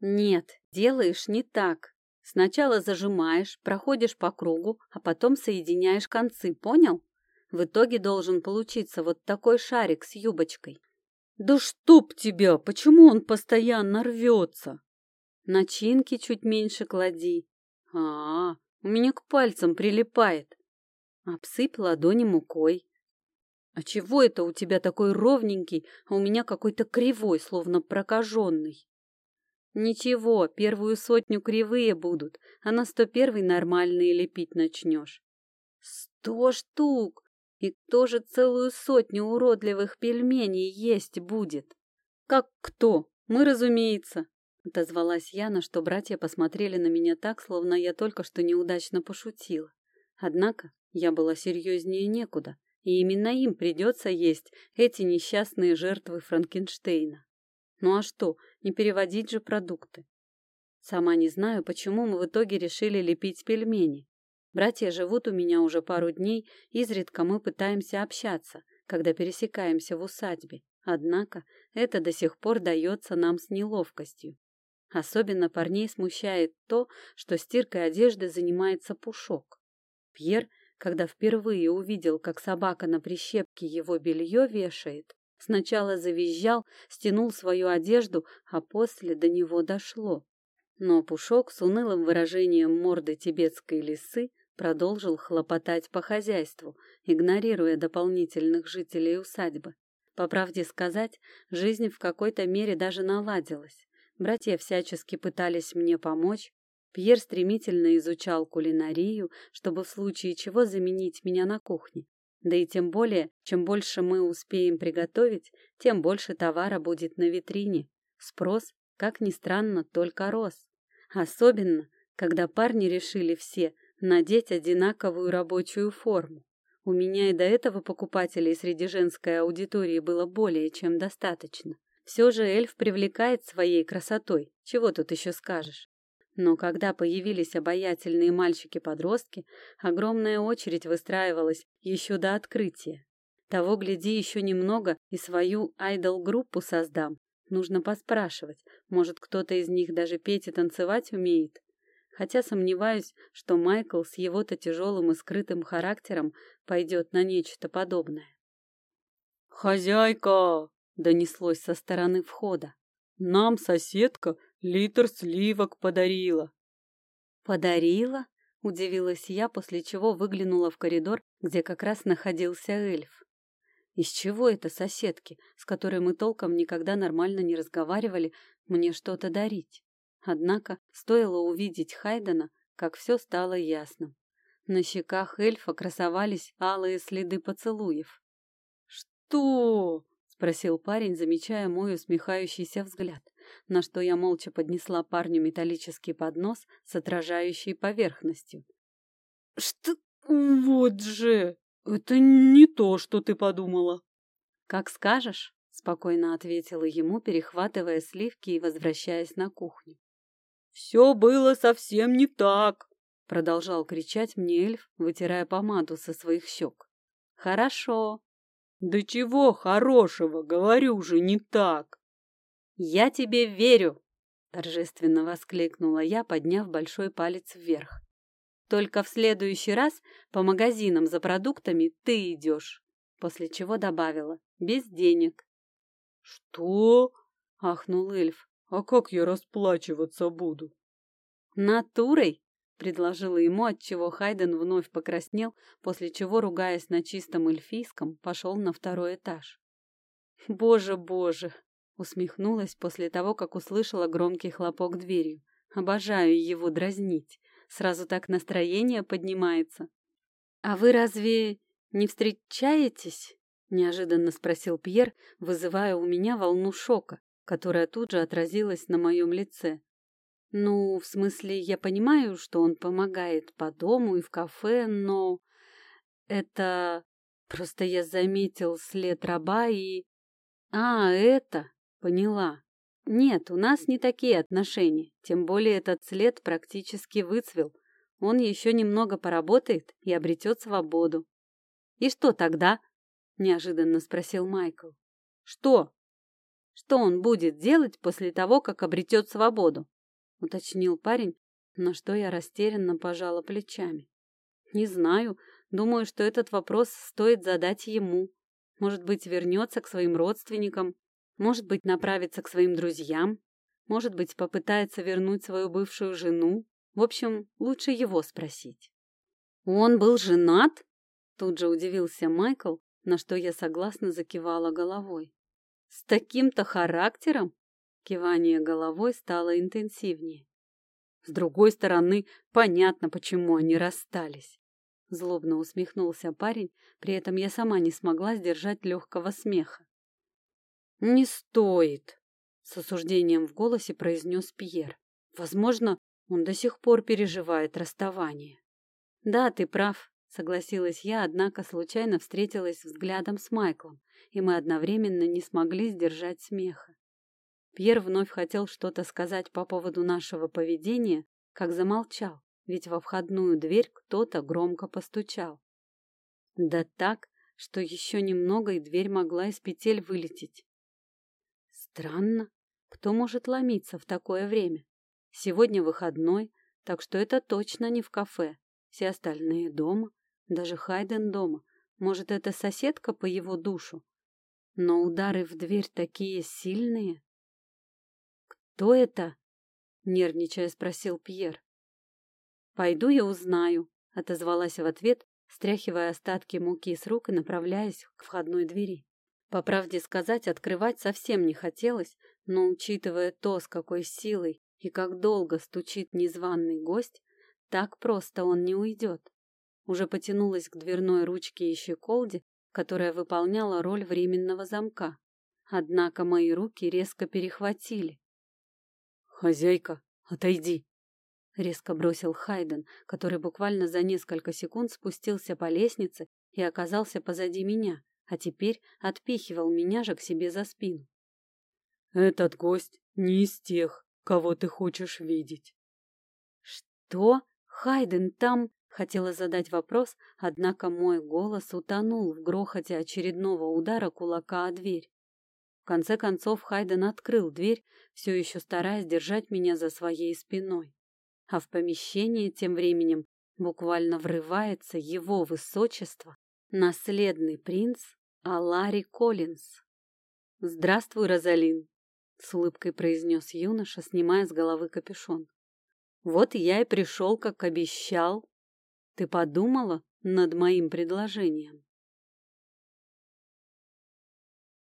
Нет, делаешь не так. Сначала зажимаешь, проходишь по кругу, а потом соединяешь концы, понял? В итоге должен получиться вот такой шарик с юбочкой. Да чтоб тебя, почему он постоянно рвется? Начинки чуть меньше клади. А, -а, -а у меня к пальцам прилипает. Обсыпь ладони мукой. А чего это у тебя такой ровненький, а у меня какой-то кривой, словно прокаженный? Ничего, первую сотню кривые будут, а на сто первый нормальные лепить начнешь. Сто штук! И тоже целую сотню уродливых пельменей есть будет. Как кто? Мы, разумеется. Отозвалась я, на что братья посмотрели на меня так, словно я только что неудачно пошутила. Однако я была серьезнее некуда, и именно им придется есть эти несчастные жертвы Франкенштейна. Ну а что, не переводить же продукты? Сама не знаю, почему мы в итоге решили лепить пельмени. Братья живут у меня уже пару дней, изредка мы пытаемся общаться, когда пересекаемся в усадьбе. Однако это до сих пор дается нам с неловкостью. Особенно парней смущает то, что стиркой одежды занимается Пушок. Пьер, когда впервые увидел, как собака на прищепке его белье вешает, сначала завизжал, стянул свою одежду, а после до него дошло. Но Пушок с унылым выражением морды тибетской лисы продолжил хлопотать по хозяйству, игнорируя дополнительных жителей усадьбы. По правде сказать, жизнь в какой-то мере даже наладилась. Братья всячески пытались мне помочь. Пьер стремительно изучал кулинарию, чтобы в случае чего заменить меня на кухне. Да и тем более, чем больше мы успеем приготовить, тем больше товара будет на витрине. Спрос, как ни странно, только рос. Особенно, когда парни решили все надеть одинаковую рабочую форму. У меня и до этого покупателей среди женской аудитории было более чем достаточно. Все же эльф привлекает своей красотой, чего тут еще скажешь. Но когда появились обаятельные мальчики-подростки, огромная очередь выстраивалась еще до открытия. Того, гляди, еще немного и свою айдол-группу создам. Нужно поспрашивать, может, кто-то из них даже петь и танцевать умеет. Хотя сомневаюсь, что Майкл с его-то тяжелым и скрытым характером пойдет на нечто подобное. «Хозяйка!» донеслось со стороны входа. Нам соседка литр сливок подарила. Подарила? Удивилась я, после чего выглянула в коридор, где как раз находился эльф. Из чего это соседки, с которой мы толком никогда нормально не разговаривали, мне что-то дарить? Однако стоило увидеть Хайдена, как все стало ясным. На щеках эльфа красовались алые следы поцелуев. «Что?» спросил парень, замечая мой усмехающийся взгляд, на что я молча поднесла парню металлический поднос с отражающей поверхностью. Что? Вот же! Это не то, что ты подумала. Как скажешь, спокойно ответила ему, перехватывая сливки и возвращаясь на кухню. Все было совсем не так, продолжал кричать мне эльф, вытирая помаду со своих щек. Хорошо, да чего хорошего, говорю же, не так. Я тебе верю, торжественно воскликнула я, подняв большой палец вверх. Только в следующий раз по магазинам за продуктами ты идешь. После чего добавила: без денег. Что? ахнул эльф. А как я расплачиваться буду? Натурой, предложила ему, отчего Хайден вновь покраснел, после чего, ругаясь на чистом эльфийском, пошел на второй этаж. «Боже, боже!» — усмехнулась после того, как услышала громкий хлопок дверью. «Обожаю его дразнить. Сразу так настроение поднимается». «А вы разве не встречаетесь?» — неожиданно спросил Пьер, вызывая у меня волну шока, которая тут же отразилась на моем лице. Ну, в смысле, я понимаю, что он помогает по дому и в кафе, но это просто я заметил след раба и... А, это... Поняла. Нет, у нас не такие отношения, тем более этот след практически выцвел. Он еще немного поработает и обретет свободу. И что тогда? Неожиданно спросил Майкл. Что? Что он будет делать после того, как обретет свободу? Уточнил парень, на что я растерянно пожала плечами. Не знаю, думаю, что этот вопрос стоит задать ему. Может быть, вернется к своим родственникам, может быть, направится к своим друзьям, может быть, попытается вернуть свою бывшую жену. В общем, лучше его спросить. Он был женат? Тут же удивился Майкл, на что я согласно закивала головой. С таким-то характером? Кивание головой стало интенсивнее. С другой стороны, понятно, почему они расстались. Злобно усмехнулся парень, при этом я сама не смогла сдержать легкого смеха. «Не стоит!» — с осуждением в голосе произнес Пьер. «Возможно, он до сих пор переживает расставание». «Да, ты прав», — согласилась я, однако случайно встретилась взглядом с Майклом, и мы одновременно не смогли сдержать смеха. Пьер вновь хотел что-то сказать по поводу нашего поведения, как замолчал, ведь во входную дверь кто-то громко постучал. Да так, что еще немного, и дверь могла из петель вылететь. Странно, кто может ломиться в такое время? Сегодня выходной, так что это точно не в кафе. Все остальные дома, даже Хайден дома. Может, это соседка по его душу? Но удары в дверь такие сильные. «Кто это?» — нервничая спросил Пьер. «Пойду я узнаю», — отозвалась в ответ, стряхивая остатки муки с рук и направляясь к входной двери. По правде сказать, открывать совсем не хотелось, но, учитывая то, с какой силой и как долго стучит незваный гость, так просто он не уйдет. Уже потянулась к дверной ручке и щеколде, которая выполняла роль временного замка. Однако мои руки резко перехватили. «Хозяйка, отойди!» Резко бросил Хайден, который буквально за несколько секунд спустился по лестнице и оказался позади меня, а теперь отпихивал меня же к себе за спину. «Этот гость не из тех, кого ты хочешь видеть». «Что? Хайден там...» Хотела задать вопрос, однако мой голос утонул в грохоте очередного удара кулака о дверь. В конце концов Хайден открыл дверь, все еще стараясь держать меня за своей спиной. А в помещение тем временем буквально врывается его высочество, наследный принц Алари Коллинз. «Здравствуй, Розалин», — с улыбкой произнес юноша, снимая с головы капюшон. «Вот я и пришел, как обещал. Ты подумала над моим предложением?»